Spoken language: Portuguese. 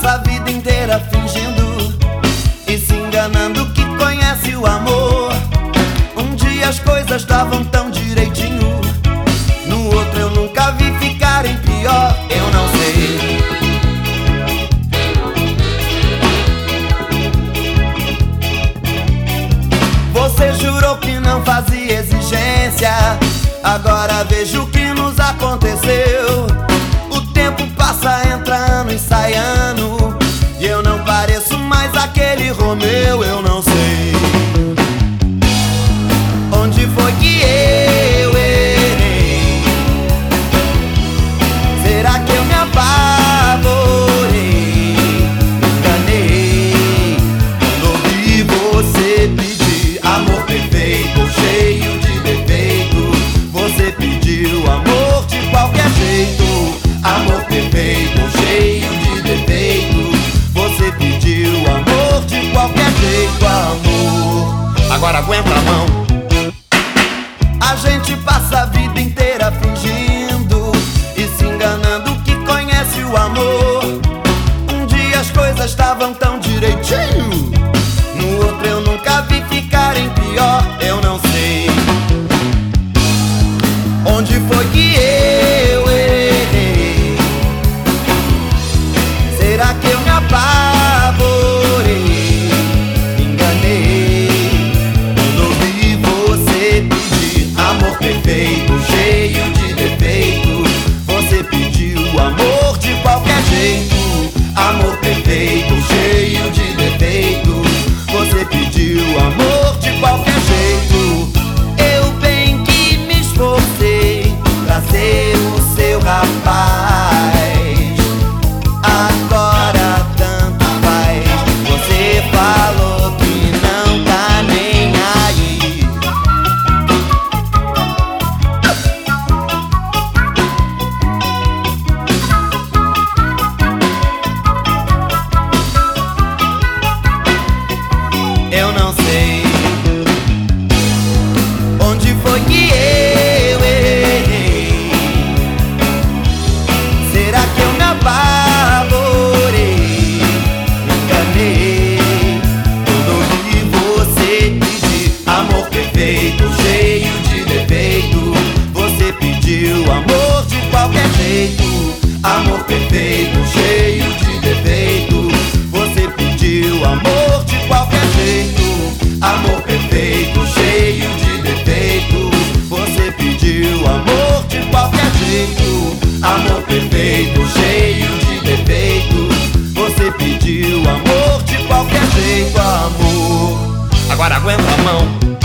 Passa a vida inteira fingindo e se enganando que conhece o amor. Um dia as coisas estavam tão direitinho, no outro eu nunca vi ficarem pior. Eu não sei. Você jurou que não fazia exigência. Agora vejo o que nos aconteceu. Romeu, eu não sei. Onde foi que eu Agora aguenta a mão. A gente passa a vida inteira fingindo e se enganando que conhece o amor. Um dia as coisas estavam tão direitinho, cheio de amor perfeito, cheio de defeito. Você pediu amor de qualquer jeito, amor perfeito, cheio de defeito. Você pediu amor de qualquer jeito, amor perfeito, cheio de defeito. Você pediu amor de qualquer jeito, amor. Agora aguenta a mão.